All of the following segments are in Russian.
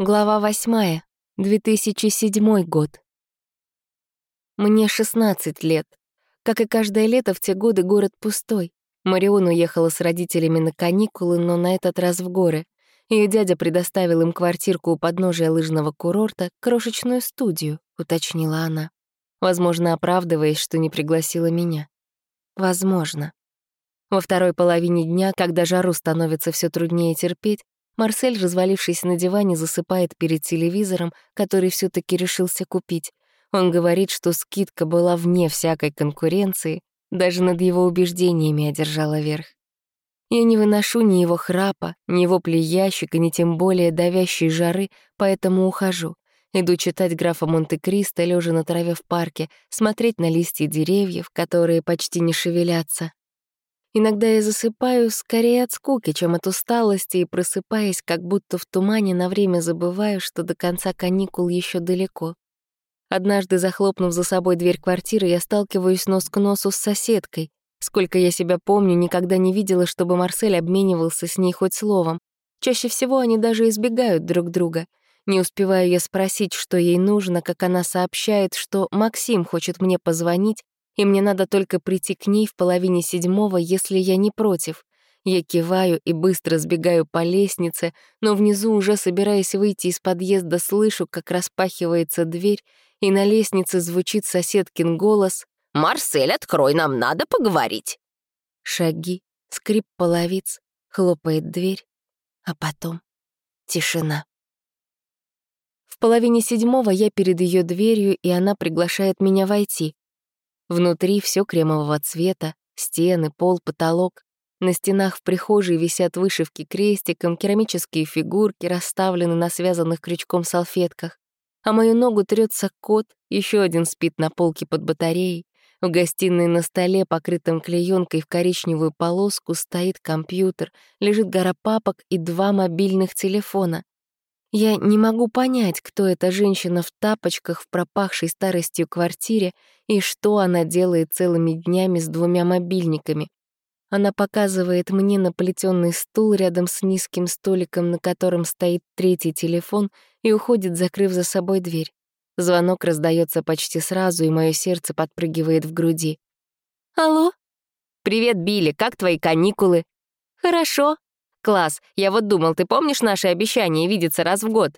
Глава восьмая. 2007 год. Мне 16 лет. Как и каждое лето, в те годы город пустой. Марион уехала с родителями на каникулы, но на этот раз в горы. Ее дядя предоставил им квартирку у подножия лыжного курорта, крошечную студию, уточнила она. Возможно, оправдываясь, что не пригласила меня. Возможно. Во второй половине дня, когда жару становится все труднее терпеть, Марсель, развалившись на диване, засыпает перед телевизором, который все таки решился купить. Он говорит, что скидка была вне всякой конкуренции, даже над его убеждениями одержала верх. Я не выношу ни его храпа, ни его ящика, ни тем более давящей жары, поэтому ухожу. Иду читать графа Монте-Кристо, лежа на траве в парке, смотреть на листья деревьев, которые почти не шевелятся, Иногда я засыпаю скорее от скуки, чем от усталости, и просыпаясь, как будто в тумане на время забываю, что до конца каникул еще далеко. Однажды, захлопнув за собой дверь квартиры, я сталкиваюсь нос к носу с соседкой. Сколько я себя помню, никогда не видела, чтобы Марсель обменивался с ней хоть словом. Чаще всего они даже избегают друг друга. Не успеваю я спросить, что ей нужно, как она сообщает, что Максим хочет мне позвонить, и мне надо только прийти к ней в половине седьмого, если я не против. Я киваю и быстро сбегаю по лестнице, но внизу, уже собираясь выйти из подъезда, слышу, как распахивается дверь, и на лестнице звучит соседкин голос «Марсель, открой, нам надо поговорить!» Шаги, скрип половиц, хлопает дверь, а потом тишина. В половине седьмого я перед ее дверью, и она приглашает меня войти. Внутри все кремового цвета, стены, пол, потолок. На стенах в прихожей висят вышивки крестиком, керамические фигурки расставлены на связанных крючком салфетках. А мою ногу трется кот, еще один спит на полке под батареей. В гостиной на столе, покрытом клеенкой в коричневую полоску, стоит компьютер, лежит гора папок и два мобильных телефона. Я не могу понять, кто эта женщина в тапочках в пропахшей старостью квартире и что она делает целыми днями с двумя мобильниками. Она показывает мне на плетённый стул рядом с низким столиком, на котором стоит третий телефон, и уходит, закрыв за собой дверь. Звонок раздается почти сразу, и мое сердце подпрыгивает в груди. «Алло?» «Привет, Билли, как твои каникулы?» «Хорошо», Класс, я вот думал, ты помнишь наше обещание видеться раз в год?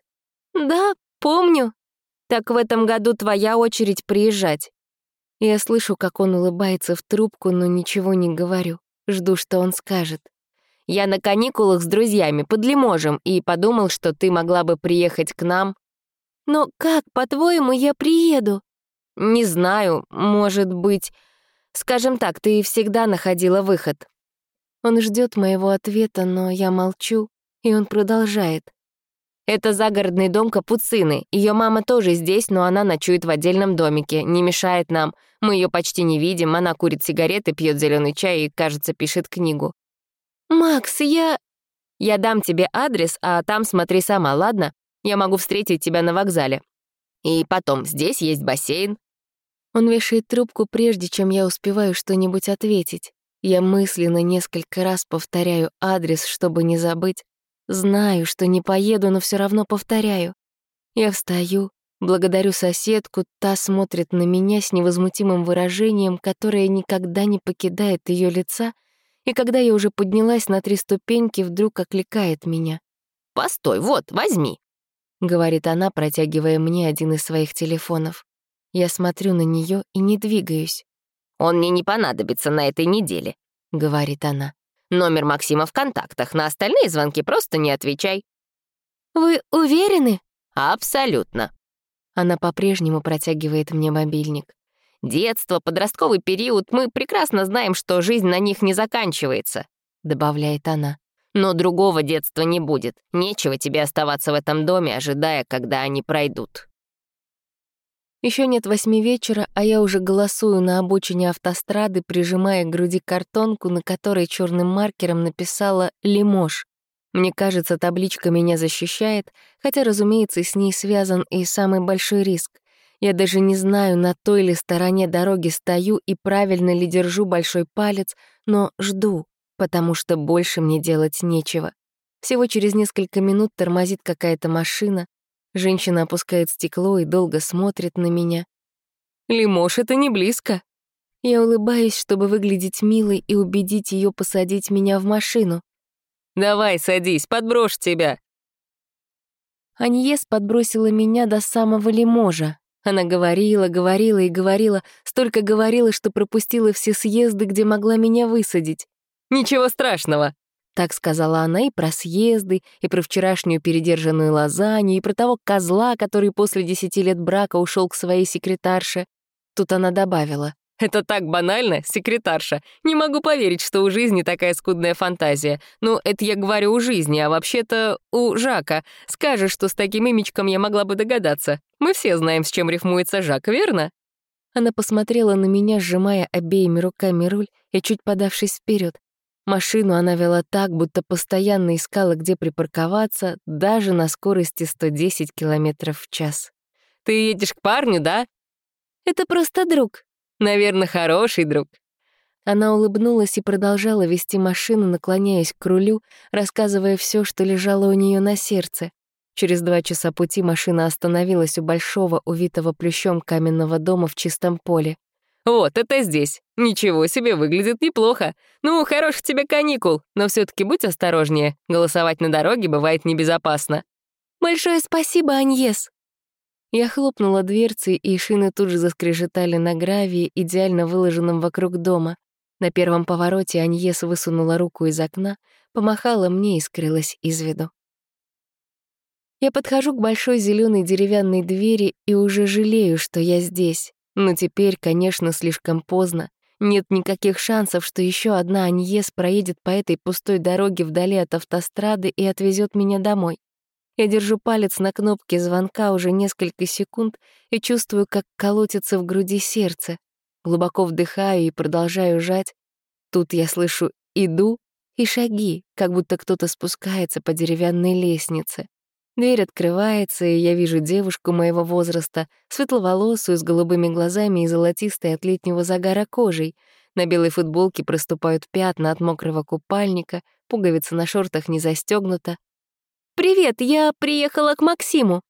Да, помню. Так в этом году твоя очередь приезжать. Я слышу, как он улыбается в трубку, но ничего не говорю. Жду, что он скажет. Я на каникулах с друзьями под Лиможем и подумал, что ты могла бы приехать к нам. Но как, по-твоему, я приеду? Не знаю, может быть... Скажем так, ты всегда находила выход. Он ждет моего ответа, но я молчу, и он продолжает. «Это загородный дом Капуцины. Ее мама тоже здесь, но она ночует в отдельном домике, не мешает нам. Мы ее почти не видим, она курит сигареты, пьет зеленый чай и, кажется, пишет книгу». «Макс, я...» «Я дам тебе адрес, а там смотри сама, ладно? Я могу встретить тебя на вокзале. И потом, здесь есть бассейн». Он вешает трубку, прежде чем я успеваю что-нибудь ответить. Я мысленно несколько раз повторяю адрес, чтобы не забыть. Знаю, что не поеду, но все равно повторяю. Я встаю, благодарю соседку, та смотрит на меня с невозмутимым выражением, которое никогда не покидает ее лица, и когда я уже поднялась на три ступеньки, вдруг окликает меня. «Постой, вот, возьми», — говорит она, протягивая мне один из своих телефонов. Я смотрю на нее и не двигаюсь. Он мне не понадобится на этой неделе», — говорит она. «Номер Максима в контактах, на остальные звонки просто не отвечай». «Вы уверены?» «Абсолютно». Она по-прежнему протягивает мне мобильник. «Детство, подростковый период, мы прекрасно знаем, что жизнь на них не заканчивается», — добавляет она. «Но другого детства не будет. Нечего тебе оставаться в этом доме, ожидая, когда они пройдут». Еще нет восьми вечера, а я уже голосую на обочине автострады, прижимая к груди картонку, на которой черным маркером написала «Лимож». Мне кажется, табличка меня защищает, хотя, разумеется, с ней связан и самый большой риск. Я даже не знаю, на той ли стороне дороги стою и правильно ли держу большой палец, но жду, потому что больше мне делать нечего. Всего через несколько минут тормозит какая-то машина. Женщина опускает стекло и долго смотрит на меня. «Лимош, это не близко». Я улыбаюсь, чтобы выглядеть милой и убедить ее посадить меня в машину. «Давай, садись, подброшь тебя». Аньес подбросила меня до самого Лиможа. Она говорила, говорила и говорила, столько говорила, что пропустила все съезды, где могла меня высадить. «Ничего страшного», так сказала она и про съезды, и про вчерашнюю передержанную лазанью, и про того козла, который после десяти лет брака ушел к своей секретарше. Тут она добавила. «Это так банально, секретарша. Не могу поверить, что у жизни такая скудная фантазия. Ну, это я говорю у жизни, а вообще-то у Жака. Скажешь, что с таким имечком я могла бы догадаться. Мы все знаем, с чем рифмуется Жак, верно?» Она посмотрела на меня, сжимая обеими руками руль и чуть подавшись вперед. Машину она вела так, будто постоянно искала, где припарковаться, даже на скорости 110 км в час. «Ты едешь к парню, да?» «Это просто друг». «Наверное, хороший друг». Она улыбнулась и продолжала вести машину, наклоняясь к рулю, рассказывая все, что лежало у нее на сердце. Через два часа пути машина остановилась у большого, увитого плющом каменного дома в чистом поле. «Вот, это здесь. Ничего себе, выглядит неплохо. Ну, хороших тебе каникул, но все таки будь осторожнее. Голосовать на дороге бывает небезопасно». «Большое спасибо, Аньес». Я хлопнула дверцей, и шины тут же заскрежетали на гравии, идеально выложенном вокруг дома. На первом повороте Аньес высунула руку из окна, помахала мне и скрылась из виду. Я подхожу к большой зеленой деревянной двери и уже жалею, что я здесь. Но теперь, конечно, слишком поздно. Нет никаких шансов, что еще одна Аньес проедет по этой пустой дороге вдали от автострады и отвезет меня домой. Я держу палец на кнопке звонка уже несколько секунд и чувствую, как колотится в груди сердце. Глубоко вдыхаю и продолжаю жать. Тут я слышу «иду» и шаги, как будто кто-то спускается по деревянной лестнице. Дверь открывается, и я вижу девушку моего возраста, светловолосую, с голубыми глазами и золотистой от летнего загара кожей. На белой футболке проступают пятна от мокрого купальника, пуговица на шортах не застегнута. «Привет, я приехала к Максиму!»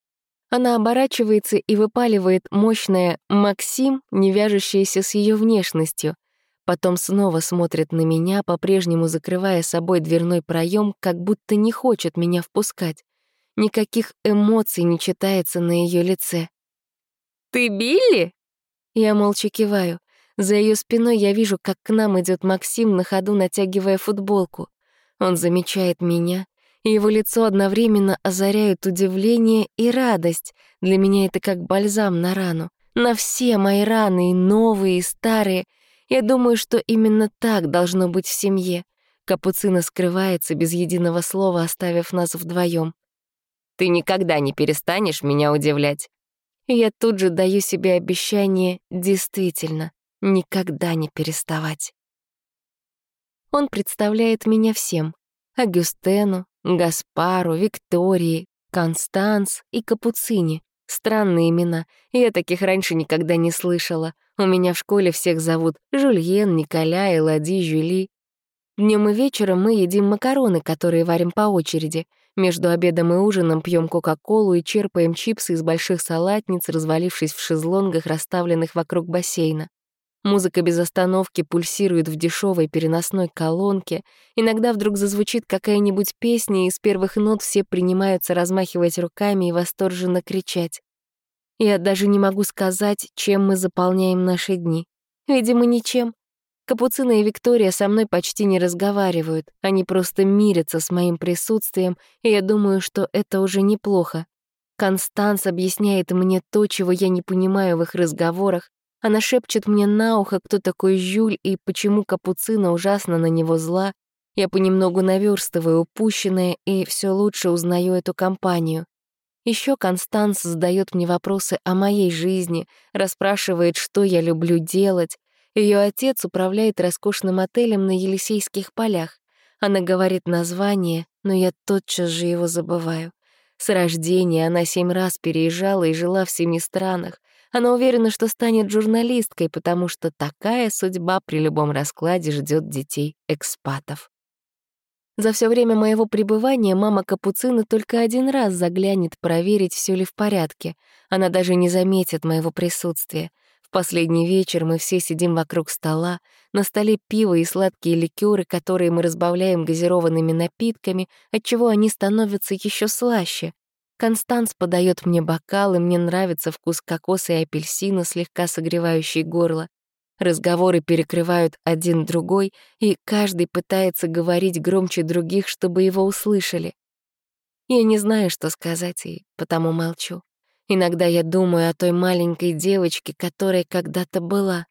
Она оборачивается и выпаливает мощное «Максим», не вяжущееся с ее внешностью. Потом снова смотрит на меня, по-прежнему закрывая собой дверной проем, как будто не хочет меня впускать. Никаких эмоций не читается на ее лице. «Ты Билли?» Я молча киваю. За ее спиной я вижу, как к нам идет Максим, на ходу натягивая футболку. Он замечает меня, и его лицо одновременно озаряет удивление и радость. Для меня это как бальзам на рану. На все мои раны, и новые, и старые. Я думаю, что именно так должно быть в семье. Капуцина скрывается без единого слова, оставив нас вдвоем. Ты никогда не перестанешь меня удивлять. я тут же даю себе обещание действительно никогда не переставать. Он представляет меня всем. Агюстену, Гаспару, Виктории, Констанс и Капуцине. Странные имена. Я таких раньше никогда не слышала. У меня в школе всех зовут Жульен, Николя, Элади, Жюли. Днем и вечером мы едим макароны, которые варим по очереди. Между обедом и ужином пьем кока-колу и черпаем чипсы из больших салатниц, развалившись в шезлонгах, расставленных вокруг бассейна. Музыка без остановки пульсирует в дешевой переносной колонке. Иногда вдруг зазвучит какая-нибудь песня, и с первых нот все принимаются размахивать руками и восторженно кричать. Я даже не могу сказать, чем мы заполняем наши дни. Видимо, ничем. Капуцина и Виктория со мной почти не разговаривают, они просто мирятся с моим присутствием, и я думаю, что это уже неплохо. Констанс объясняет мне то, чего я не понимаю в их разговорах. Она шепчет мне на ухо, кто такой Жюль и почему Капуцина ужасно на него зла. Я понемногу наверстываю упущенное и все лучше узнаю эту компанию. Еще Констанс задает мне вопросы о моей жизни, расспрашивает, что я люблю делать, ее отец управляет роскошным отелем на Елисейских полях. Она говорит название, но я тотчас же его забываю. С рождения она семь раз переезжала и жила в семи странах. Она уверена, что станет журналисткой, потому что такая судьба при любом раскладе ждет детей экспатов. За все время моего пребывания мама Капуцина только один раз заглянет проверить, все ли в порядке. Она даже не заметит моего присутствия. Последний вечер мы все сидим вокруг стола, на столе пиво и сладкие ликеры, которые мы разбавляем газированными напитками, отчего они становятся еще слаще. Констанс подает мне бокал, и мне нравится вкус кокоса и апельсина, слегка согревающий горло. Разговоры перекрывают один другой, и каждый пытается говорить громче других, чтобы его услышали. Я не знаю, что сказать, и потому молчу. Иногда я думаю о той маленькой девочке, которая когда-то была.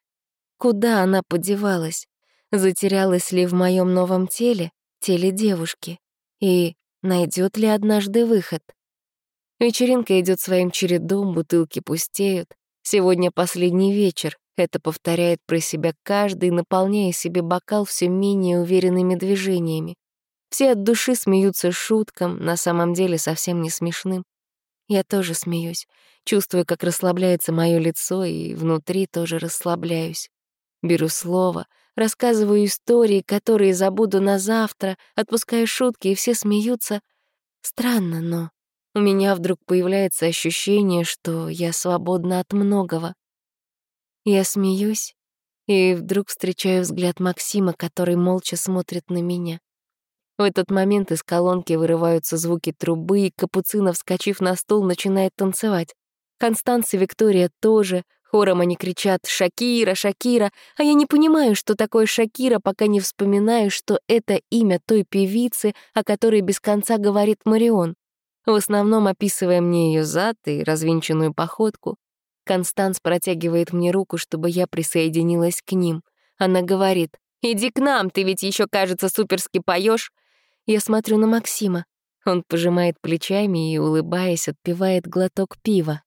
Куда она подевалась? Затерялась ли в моем новом теле, теле девушки? И найдет ли однажды выход? Вечеринка идет своим чередом, бутылки пустеют. Сегодня последний вечер. Это повторяет про себя каждый, наполняя себе бокал все менее уверенными движениями. Все от души смеются шуткам, на самом деле совсем не смешным. Я тоже смеюсь, чувствую, как расслабляется мое лицо, и внутри тоже расслабляюсь. Беру слово, рассказываю истории, которые забуду на завтра, отпускаю шутки, и все смеются. Странно, но у меня вдруг появляется ощущение, что я свободна от многого. Я смеюсь, и вдруг встречаю взгляд Максима, который молча смотрит на меня. В этот момент из колонки вырываются звуки трубы, и Капуцина, вскочив на стул, начинает танцевать. Констанция и Виктория тоже. Хором они кричат «Шакира! Шакира!», а я не понимаю, что такое Шакира, пока не вспоминаю, что это имя той певицы, о которой без конца говорит Марион. В основном описывая мне ее зад и развинченную походку. Констанс протягивает мне руку, чтобы я присоединилась к ним. Она говорит, «Иди к нам, ты ведь еще, кажется, суперски поешь. Я смотрю на Максима. Он пожимает плечами и, улыбаясь, отпивает глоток пива.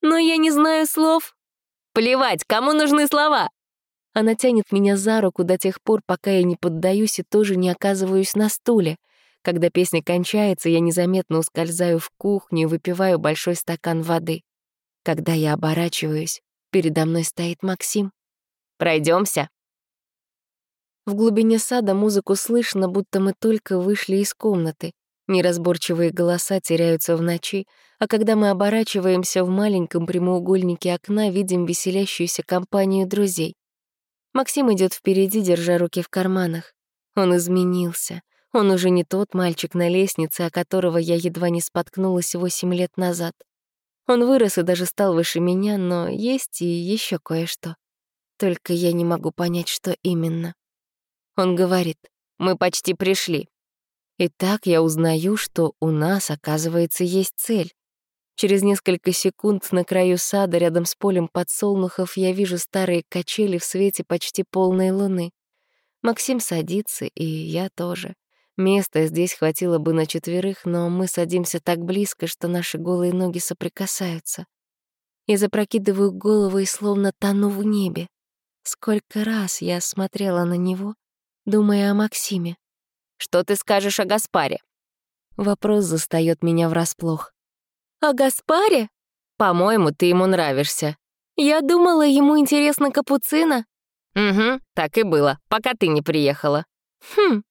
«Но я не знаю слов». «Плевать, кому нужны слова?» Она тянет меня за руку до тех пор, пока я не поддаюсь и тоже не оказываюсь на стуле. Когда песня кончается, я незаметно ускользаю в кухню и выпиваю большой стакан воды. Когда я оборачиваюсь, передо мной стоит Максим. Пройдемся. В глубине сада музыку слышно, будто мы только вышли из комнаты. Неразборчивые голоса теряются в ночи, а когда мы оборачиваемся в маленьком прямоугольнике окна, видим веселящуюся компанию друзей. Максим идет впереди, держа руки в карманах. Он изменился. Он уже не тот мальчик на лестнице, о которого я едва не споткнулась восемь лет назад. Он вырос и даже стал выше меня, но есть и еще кое-что. Только я не могу понять, что именно. Он говорит, мы почти пришли. И так я узнаю, что у нас, оказывается, есть цель. Через несколько секунд на краю сада, рядом с полем подсолнухов, я вижу старые качели в свете почти полной луны. Максим садится, и я тоже. Места здесь хватило бы на четверых, но мы садимся так близко, что наши голые ноги соприкасаются. Я запрокидываю голову и словно тону в небе. Сколько раз я смотрела на него, думая о Максиме. «Что ты скажешь о Гаспаре?» Вопрос застаёт меня врасплох. «О Гаспаре? По-моему, ты ему нравишься». «Я думала, ему интересно капуцина». «Угу, так и было, пока ты не приехала». «Хм».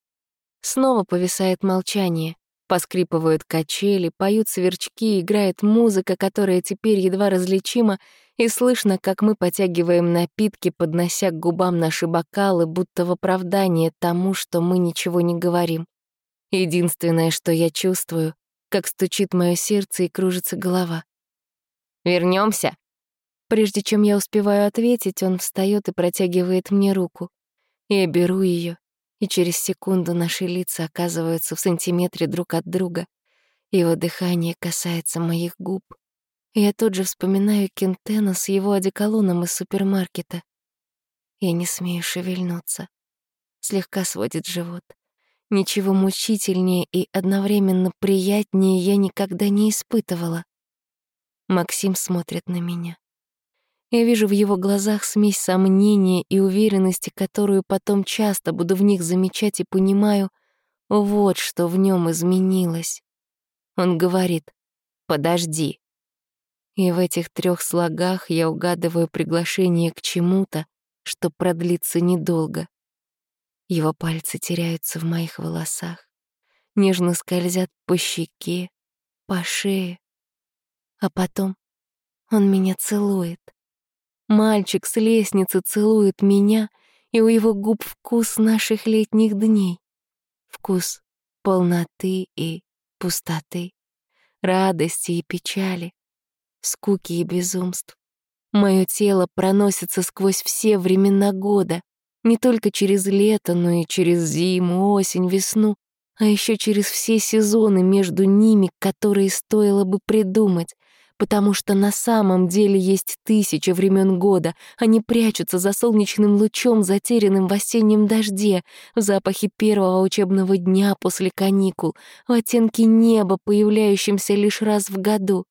Снова повисает молчание. Поскрипывают качели, поют сверчки, играет музыка, которая теперь едва различима, и слышно, как мы потягиваем напитки, поднося к губам наши бокалы, будто в оправдание тому, что мы ничего не говорим. Единственное, что я чувствую, как стучит мое сердце и кружится голова. Вернемся. Прежде чем я успеваю ответить, он встает и протягивает мне руку. Я беру ее, и через секунду наши лица оказываются в сантиметре друг от друга. Его дыхание касается моих губ. Я тут же вспоминаю Кентена с его одеколоном из супермаркета. Я не смею шевельнуться. Слегка сводит живот. Ничего мучительнее и одновременно приятнее я никогда не испытывала. Максим смотрит на меня. Я вижу в его глазах смесь сомнения и уверенности, которую потом часто буду в них замечать и понимаю, вот что в нем изменилось. Он говорит, «Подожди, и в этих трех слогах я угадываю приглашение к чему-то, что продлится недолго. Его пальцы теряются в моих волосах. нежно скользят по щеке, по шее. А потом он меня целует. Мальчик с лестницы целует меня, и у его губ вкус наших летних дней. Вкус полноты и пустоты, радости и печали, скуки и безумств. Мое тело проносится сквозь все времена года, не только через лето, но и через зиму, осень, весну, а еще через все сезоны между ними, которые стоило бы придумать, потому что на самом деле есть тысяча времен года, они прячутся за солнечным лучом, затерянным в осеннем дожде, в запахе первого учебного дня после каникул, в оттенке неба, появляющемся лишь раз в году.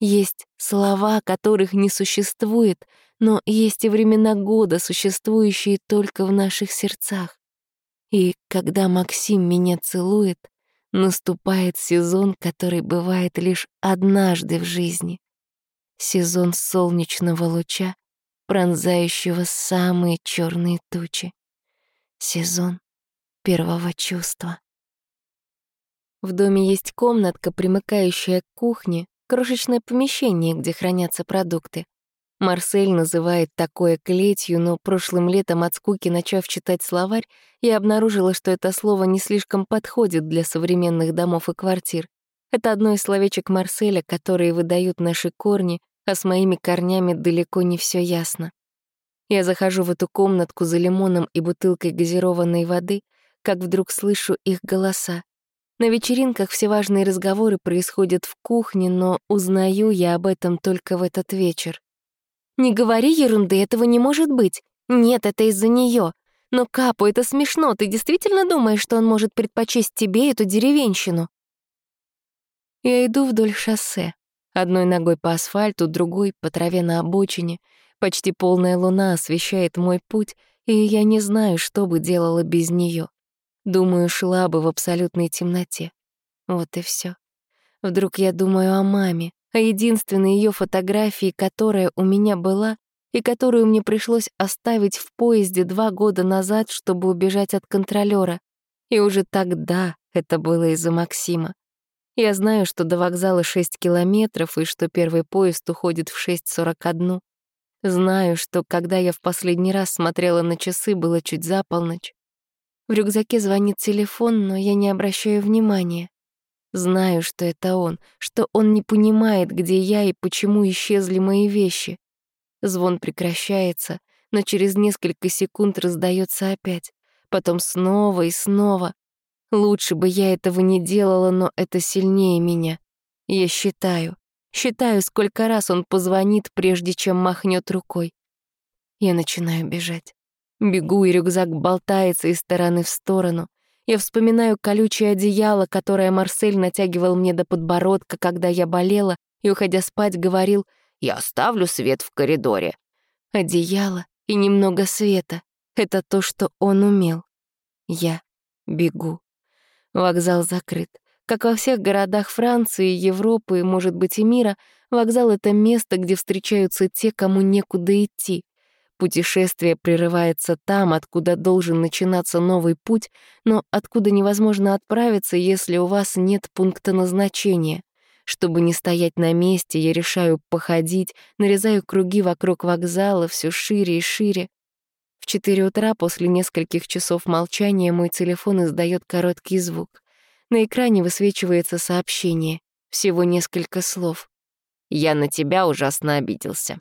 Есть слова, которых не существует, но есть и времена года, существующие только в наших сердцах. И когда Максим меня целует, наступает сезон, который бывает лишь однажды в жизни. Сезон солнечного луча, пронзающего самые черные тучи. Сезон первого чувства. В доме есть комнатка, примыкающая к кухне, крошечное помещение, где хранятся продукты. Марсель называет такое клетью, но прошлым летом от скуки, начав читать словарь, я обнаружила, что это слово не слишком подходит для современных домов и квартир. Это одно из словечек Марселя, которые выдают наши корни, а с моими корнями далеко не все ясно. Я захожу в эту комнатку за лимоном и бутылкой газированной воды, как вдруг слышу их голоса. На вечеринках все важные разговоры происходят в кухне, но узнаю я об этом только в этот вечер. «Не говори ерунды, этого не может быть. Нет, это из-за нее. Но, Капу, это смешно. Ты действительно думаешь, что он может предпочесть тебе эту деревенщину?» Я иду вдоль шоссе. Одной ногой по асфальту, другой — по траве на обочине. Почти полная луна освещает мой путь, и я не знаю, что бы делала без нее. Думаю, шла бы в абсолютной темноте. Вот и все. Вдруг я думаю о маме, о единственной ее фотографии, которая у меня была и которую мне пришлось оставить в поезде два года назад, чтобы убежать от контролера. И уже тогда это было из-за Максима. Я знаю, что до вокзала 6 километров и что первый поезд уходит в 6.41. Знаю, что когда я в последний раз смотрела на часы, было чуть за полночь. В рюкзаке звонит телефон, но я не обращаю внимания. Знаю, что это он, что он не понимает, где я и почему исчезли мои вещи. Звон прекращается, но через несколько секунд раздается опять. Потом снова и снова. Лучше бы я этого не делала, но это сильнее меня. Я считаю. Считаю, сколько раз он позвонит, прежде чем махнет рукой. Я начинаю бежать. Бегу, и рюкзак болтается из стороны в сторону. Я вспоминаю колючее одеяло, которое Марсель натягивал мне до подбородка, когда я болела, и, уходя спать, говорил «Я оставлю свет в коридоре». Одеяло и немного света — это то, что он умел. Я бегу. Вокзал закрыт. Как во всех городах Франции, Европы, может быть, и мира, вокзал — это место, где встречаются те, кому некуда идти. Путешествие прерывается там, откуда должен начинаться новый путь, но откуда невозможно отправиться, если у вас нет пункта назначения. Чтобы не стоять на месте, я решаю походить, нарезаю круги вокруг вокзала все шире и шире. В четыре утра после нескольких часов молчания мой телефон издает короткий звук. На экране высвечивается сообщение. Всего несколько слов. «Я на тебя ужасно обиделся».